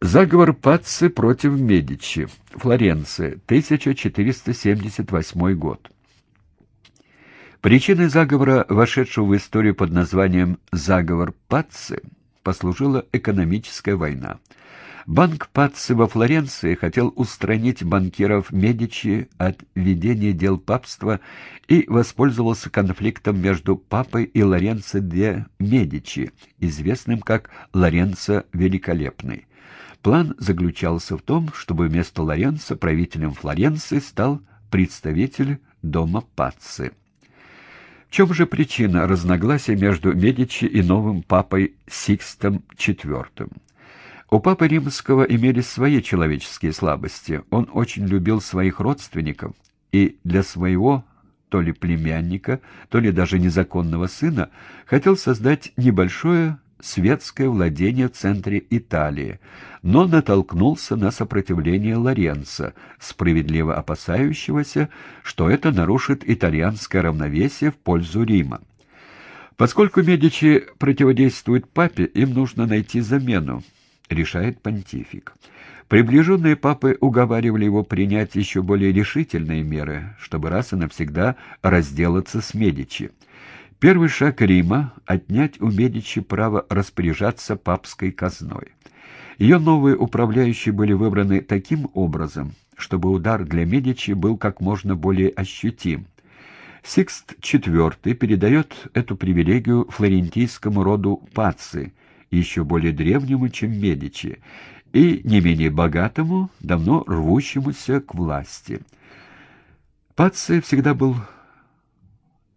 Заговор Пацци против Медичи. Флоренция, 1478 год. Причиной заговора, вошедшего в историю под названием «Заговор Пацци», послужила экономическая война. Банк Пацци во Флоренции хотел устранить банкиров Медичи от ведения дел папства и воспользовался конфликтом между папой и Лоренцо де Медичи, известным как Лоренцо Великолепный. План заключался в том, чтобы вместо Лоренцо правителем Флоренции стал представитель дома Пацци. В чем же причина разногласия между Медичи и новым папой Сикстом IV? У папы римского имелись свои человеческие слабости. Он очень любил своих родственников и для своего то ли племянника, то ли даже незаконного сына хотел создать небольшое светское владение в центре Италии, но натолкнулся на сопротивление Лоренца, справедливо опасающегося, что это нарушит итальянское равновесие в пользу Рима. Поскольку Медичи противодействуют папе, им нужно найти замену, решает понтифик. Приближенные папы уговаривали его принять еще более решительные меры, чтобы раз и навсегда разделаться с Медичи. Первый шаг Рима — отнять у Медичи право распоряжаться папской казной. Ее новые управляющие были выбраны таким образом, чтобы удар для Медичи был как можно более ощутим. Сикст IV передает эту привилегию флорентийскому роду Паци, еще более древнему, чем Медичи, и не менее богатому, давно рвущемуся к власти. Паци всегда был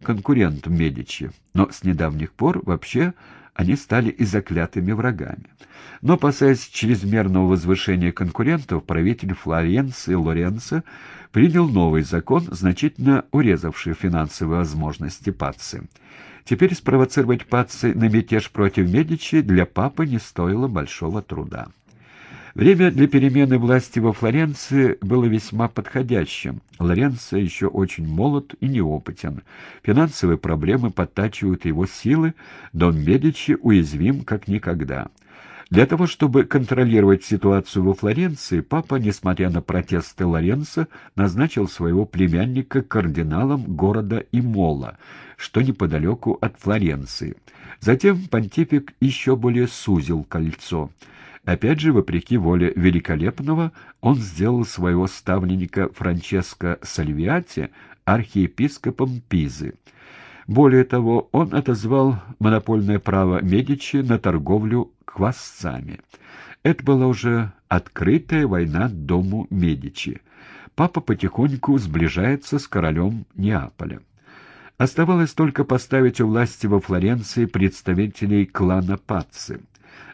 конкурентом Медичи, но с недавних пор вообще они стали и заклятыми врагами. Но, опасаясь чрезмерного возвышения конкурентов, правитель Флоренции Лоренцо принял новый закон, значительно урезавший финансовые возможности Паци. Теперь спровоцировать Паци на мятеж против Медичи для папы не стоило большого труда. Время для перемены власти во Флоренции было весьма подходящим. Лоренцо еще очень молод и неопытен. Финансовые проблемы подтачивают его силы, Дон Медичи уязвим как никогда. Для того, чтобы контролировать ситуацию во Флоренции, папа, несмотря на протесты Лоренцо, назначил своего племянника кардиналом города Имола, что неподалеку от Флоренции. Затем понтифик еще более сузил кольцо — Опять же, вопреки воле великолепного, он сделал своего ставленника Франческо Сальвиати архиепископом Пизы. Более того, он отозвал монопольное право Медичи на торговлю квасцами. Это была уже открытая война дому Медичи. Папа потихоньку сближается с королем Неаполя. Оставалось только поставить у власти во Флоренции представителей клана Пацци.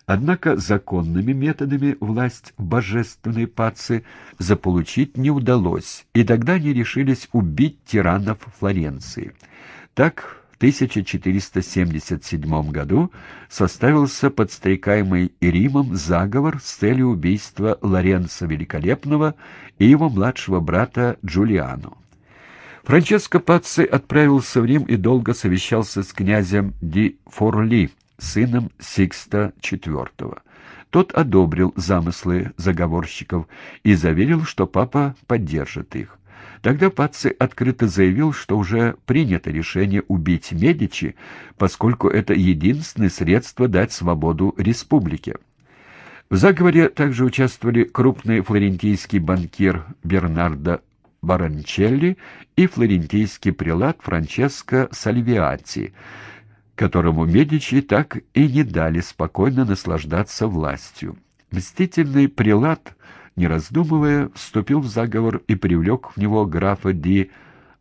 Однако законными методами власть божественной пацы заполучить не удалось, и тогда они решились убить тиранов Флоренции. Так, в 1477 году составился подстрекаемый Римом заговор с целью убийства Лоренцо Великолепного и его младшего брата Джулиану. Франческо Пацци отправился в Рим и долго совещался с князем Ди Форли, сыном Сикста IV. Тот одобрил замыслы заговорщиков и заверил, что папа поддержит их. Тогда Пацци открыто заявил, что уже принято решение убить Медичи, поскольку это единственное средство дать свободу республике. В заговоре также участвовали крупный флорентийский банкир Бернардо Баранчелли и флорентийский прилад Франческо Сальвиати, которому Медичи так и не дали спокойно наслаждаться властью. Мстительный прилад, не раздумывая, вступил в заговор и привлек в него графа Ди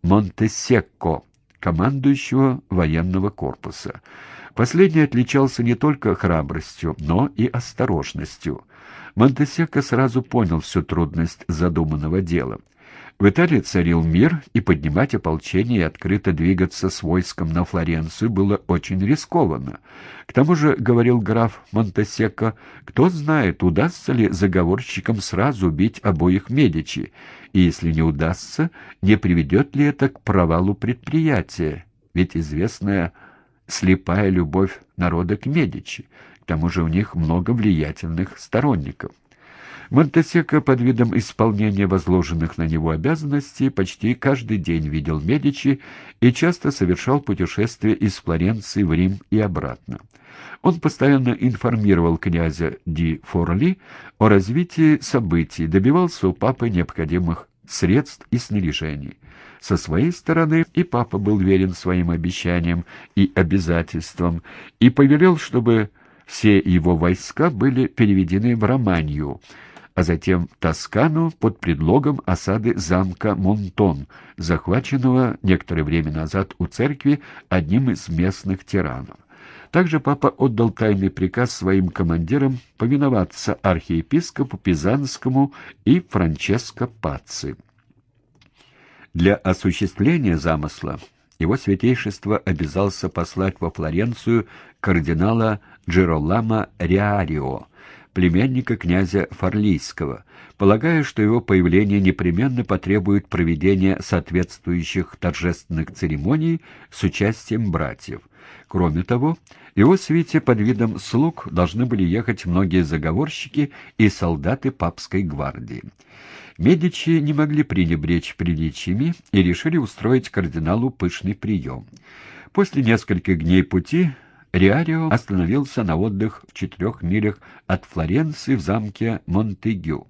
Монтесекко, командующего военного корпуса. Последний отличался не только храбростью, но и осторожностью. Монтесекко сразу понял всю трудность задуманного дела — в Италии царил мир, и поднимать ополчение и открыто двигаться с войском на Флоренцию было очень рискованно. К тому же, говорил граф Монтесеко, кто знает, удастся ли заговорщикам сразу убить обоих Медичи, и если не удастся, не приведет ли это к провалу предприятия, ведь известная слепая любовь народа к Медичи, к тому же у них много влиятельных сторонников. Монтесеко под видом исполнения возложенных на него обязанностей почти каждый день видел Медичи и часто совершал путешествия из Флоренции в Рим и обратно. Он постоянно информировал князя Ди Форли о развитии событий, добивался у папы необходимых средств и снаряжений. Со своей стороны и папа был верен своим обещаниям и обязательствам и повелел, чтобы все его войска были переведены в Романию, а затем Тоскану под предлогом осады замка Монтон, захваченного некоторое время назад у церкви одним из местных тиранов. Также папа отдал тайный приказ своим командирам повиноваться архиепископу Пизанскому и Франческо Паци. Для осуществления замысла его святейшество обязался послать во Флоренцию кардинала Джеролама Риарио, племянника князя Фарлийского, полагая, что его появление непременно потребует проведения соответствующих торжественных церемоний с участием братьев. Кроме того, его свите под видом слуг должны были ехать многие заговорщики и солдаты папской гвардии. Медичи не могли пренебречь приличиями и решили устроить кардиналу пышный прием. После нескольких дней пути Риарио остановился на отдых в четырех милях от Флоренции в замке Монтегю,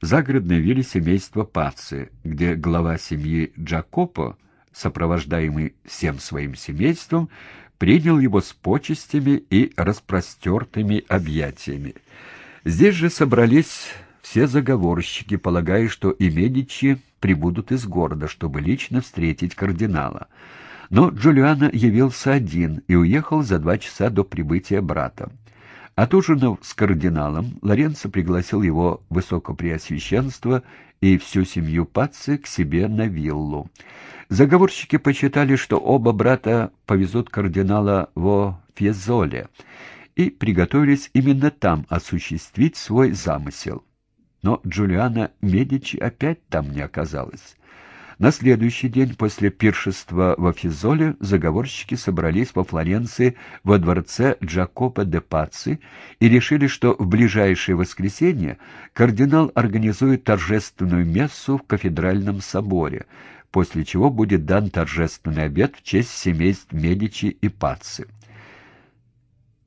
загородной вилле семейства Паци, где глава семьи Джакопо, сопровождаемый всем своим семейством, принял его с почестями и распростертыми объятиями. Здесь же собрались все заговорщики, полагая, что и Медичи прибудут из города, чтобы лично встретить кардинала. Но Джулиано явился один и уехал за два часа до прибытия брата. Отужинав с кардиналом, Лоренцо пригласил его высокопреосвященство и всю семью Пацци к себе на виллу. Заговорщики посчитали, что оба брата повезут кардинала во Фьезоле, и приготовились именно там осуществить свой замысел. Но Джулиана Медичи опять там не оказалась. На следующий день после пиршества во Физоле заговорщики собрались во Флоренции во дворце Джакопо де Паци и решили, что в ближайшее воскресенье кардинал организует торжественную мессу в кафедральном соборе, после чего будет дан торжественный обед в честь семейств Медичи и Паци.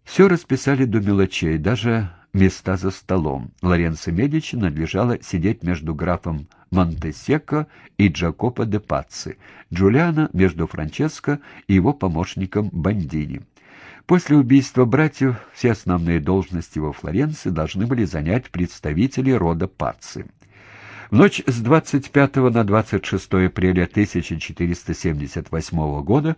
Все расписали до мелочей, даже места за столом. Лоренцо Медичи надлежало сидеть между графом Монтесеко и Джакопо де Пацци, Джулиано между Франческо и его помощником Бандини. После убийства братьев все основные должности во Флоренции должны были занять представители рода Пацци. В ночь с 25 на 26 апреля 1478 года,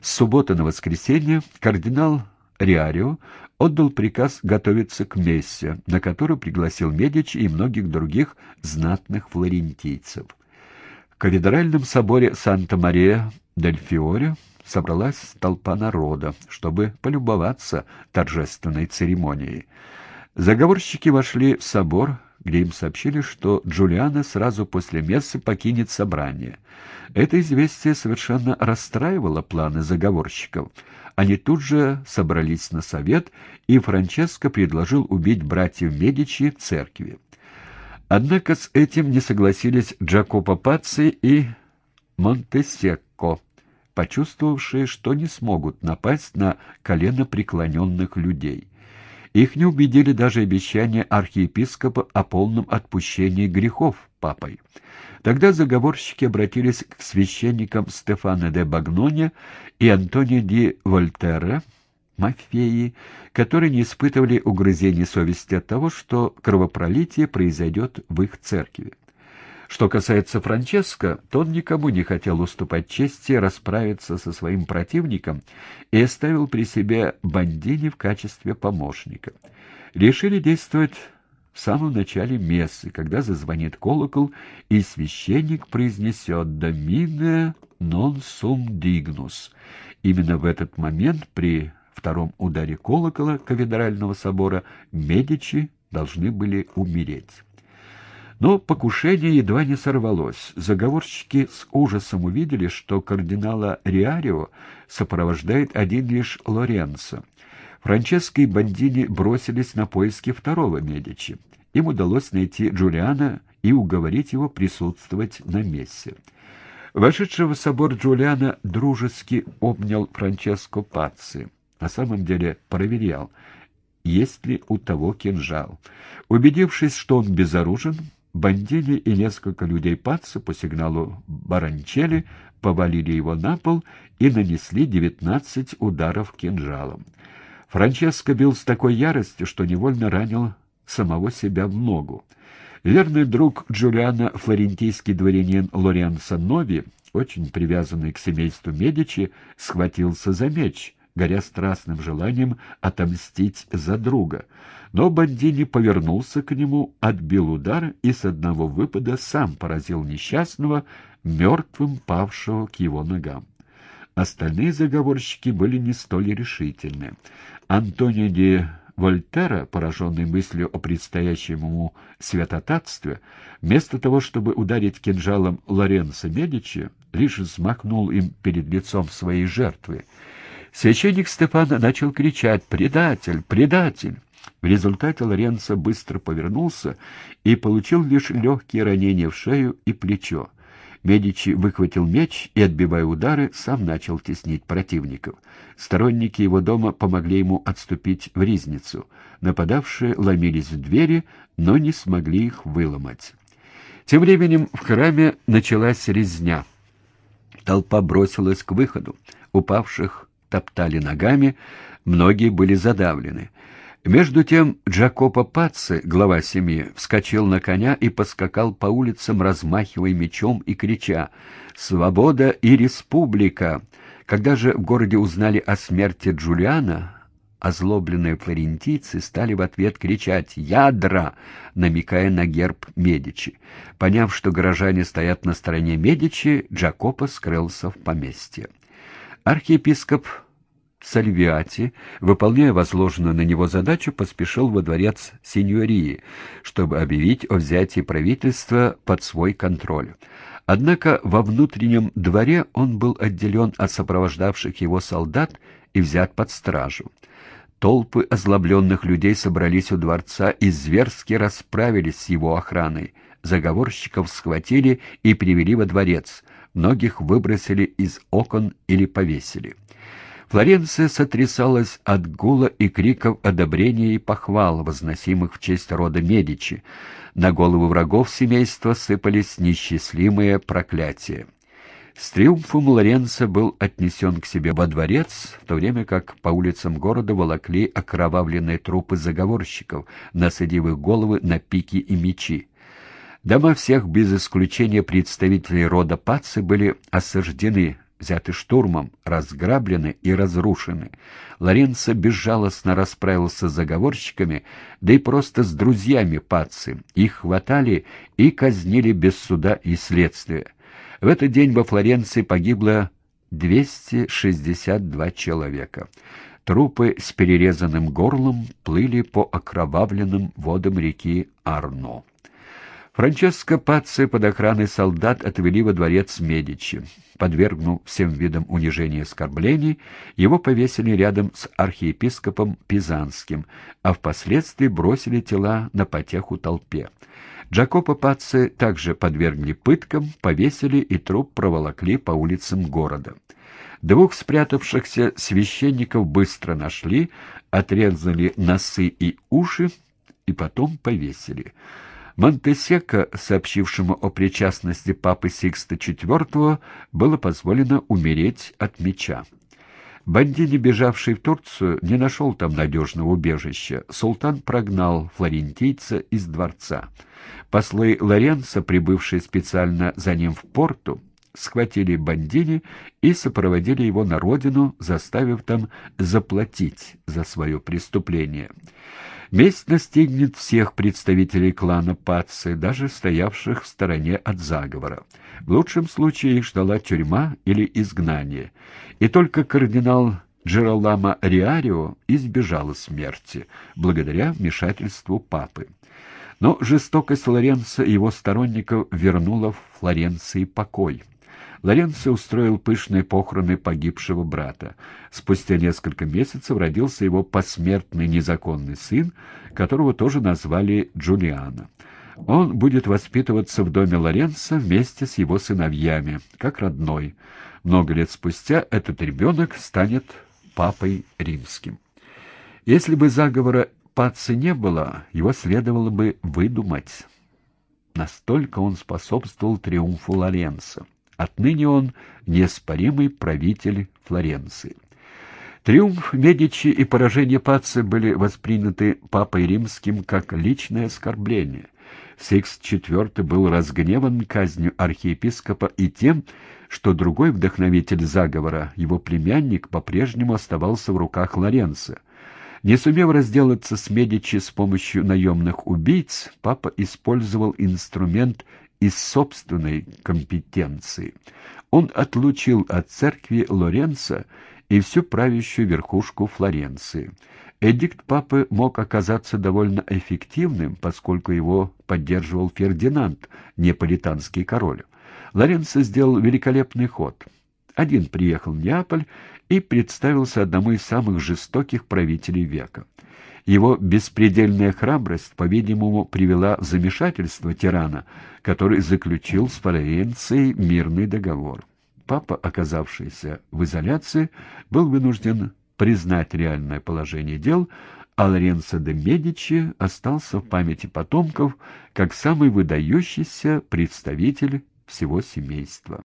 с субботы на воскресенье, кардинал Риарио отдал приказ готовиться к мессе, на которую пригласил Медичи и многих других знатных флорентийцев. В кафедральном соборе Санта-Мария-дель-Фиоре собралась толпа народа, чтобы полюбоваться торжественной церемонией. Заговорщики вошли в собор, где им сообщили, что Джулиана сразу после мессы покинет собрание. Это известие совершенно расстраивало планы заговорщиков. Они тут же собрались на совет, и Франческо предложил убить братьев Медичи в церкви. Однако с этим не согласились Джакопо Паци и Монтесекко, почувствовавшие, что не смогут напасть на колено преклоненных людей. Их не убедили даже обещания архиепископа о полном отпущении грехов папой. Тогда заговорщики обратились к священникам Стефана де Багноне и Антонио ди Вольтерра, мафеи, которые не испытывали угрызений совести от того, что кровопролитие произойдет в их церкви. Что касается Франческо, то он никому не хотел уступать чести расправиться со своим противником и оставил при себе Бандини в качестве помощника. Решили действовать в самом начале мессы, когда зазвонит колокол, и священник произнесет «Домине нон сум дигнус». Именно в этот момент при втором ударе колокола кафедрального собора Медичи должны были умереть. Но покушение едва не сорвалось. Заговорщики с ужасом увидели, что кардинала Риарио сопровождает один лишь Лоренцо. Франческо и Бандини бросились на поиски второго Медичи. им удалось найти Джулиана и уговорить его присутствовать на мессе. Вошедшего в собор Джулиана дружески обнял Франческо Пацци. На самом деле проверял, есть ли у того кинжал. Убедившись, что он безоружен, Бандили и несколько людей Пацци по сигналу Баранчели повалили его на пол и нанесли девятнадцать ударов кинжалом. Франческо бил с такой яростью, что невольно ранил самого себя в ногу. Верный друг Джулиана, флорентийский дворянин Лоренцо Нови, очень привязанный к семейству Медичи, схватился за меч, горя страстным желанием отомстить за друга. Но Бандини повернулся к нему, отбил удар и с одного выпада сам поразил несчастного, мертвым павшего к его ногам. Остальные заговорщики были не столь решительны. Антонио де Вольтера, пораженный мыслью о предстоящем ему святотатстве, вместо того, чтобы ударить кинжалом Лоренцо Медичи, лишь взмахнул им перед лицом своей жертвы. Священник Стефан начал кричать «Предатель! Предатель!». В результате Лоренцо быстро повернулся и получил лишь легкие ранения в шею и плечо. Медичи выхватил меч и, отбивая удары, сам начал теснить противников. Сторонники его дома помогли ему отступить в ризницу. Нападавшие ломились в двери, но не смогли их выломать. Тем временем в храме началась резня. Толпа бросилась к выходу. Упавших топтали ногами, многие были задавлены. Между тем Джакопо Пацци, глава семьи, вскочил на коня и поскакал по улицам, размахивая мечом и крича «Свобода и республика!». Когда же в городе узнали о смерти Джулиана, озлобленные флорентийцы стали в ответ кричать «Ядра!», намекая на герб Медичи. Поняв, что горожане стоят на стороне Медичи, Джакопо скрылся в поместье. Архиепископ Сальвиати, выполняя возложенную на него задачу, поспешил во дворец сеньории, чтобы объявить о взятии правительства под свой контроль. Однако во внутреннем дворе он был отделен от сопровождавших его солдат и взят под стражу. Толпы озлобленных людей собрались у дворца и зверски расправились с его охраной. Заговорщиков схватили и привели во дворец. Многих выбросили из окон или повесили. Флоренция сотрясалась от гула и криков одобрения и похвал, возносимых в честь рода Медичи. На головы врагов семейства сыпались несчастливые проклятия. С триумфом Лоренцо был отнесен к себе во дворец, в то время как по улицам города волокли окровавленные трупы заговорщиков, насадив их головы на пики и мечи. Дома всех, без исключения представителей рода Паци, были осаждены взяты штурмом, разграблены и разрушены. Лоренцо безжалостно расправился с заговорщиками, да и просто с друзьями Пацци. Их хватали и казнили без суда и следствия. В этот день во Флоренции погибло 262 человека. Трупы с перерезанным горлом плыли по окровавленным водам реки Арно. Франческо Пацци под охраной солдат отвели во дворец Медичи. Подвергнув всем видам унижения и оскорблений, его повесили рядом с архиепископом Пизанским, а впоследствии бросили тела на потеху толпе. Джакопо Пацци также подвергли пыткам, повесили и труп проволокли по улицам города. Двух спрятавшихся священников быстро нашли, отрезали носы и уши и потом повесили. Монтесека, сообщившему о причастности папы Сикста IV, было позволено умереть от меча. Бандини, бежавший в Турцию, не нашел там надежного убежища. Султан прогнал флорентийца из дворца. Послы Лоренцо, прибывшие специально за ним в порту, схватили Бандини и сопроводили его на родину, заставив там заплатить за свое преступление. Месть настигнет всех представителей клана Пацци, даже стоявших в стороне от заговора. В лучшем случае их ждала тюрьма или изгнание. И только кардинал Джеролама Риарио избежала смерти, благодаря вмешательству папы. Но жестокость Лоренцо и его сторонников вернула в Флоренции покой. Лоренцо устроил пышные похороны погибшего брата. Спустя несколько месяцев родился его посмертный незаконный сын, которого тоже назвали Джулиано. Он будет воспитываться в доме Лоренцо вместе с его сыновьями, как родной. Много лет спустя этот ребенок станет папой римским. Если бы заговора Паци не было, его следовало бы выдумать. Настолько он способствовал триумфу Лоренцо. Отныне он неоспоримый правитель Флоренции. Триумф Медичи и поражение Паци были восприняты Папой Римским как личное оскорбление. Сикс IV был разгневан казнью архиепископа и тем, что другой вдохновитель заговора, его племянник, по-прежнему оставался в руках Лоренцо. Не сумев разделаться с Медичи с помощью наемных убийц, папа использовал инструмент из собственной компетенции. Он отлучил от церкви Лоренцо и всю правящую верхушку Флоренции. Эдикт папы мог оказаться довольно эффективным, поскольку его поддерживал Фердинанд, неаполитанский король. Лоренцо сделал великолепный ход. Один приехал в Неаполь и представился одному из самых жестоких правителей века. Его беспредельная храбрость, по-видимому, привела в замешательство тирана, который заключил с Флоренцией мирный договор. Папа, оказавшийся в изоляции, был вынужден признать реальное положение дел, а Лоренцо де Медичи остался в памяти потомков как самый выдающийся представитель всего семейства.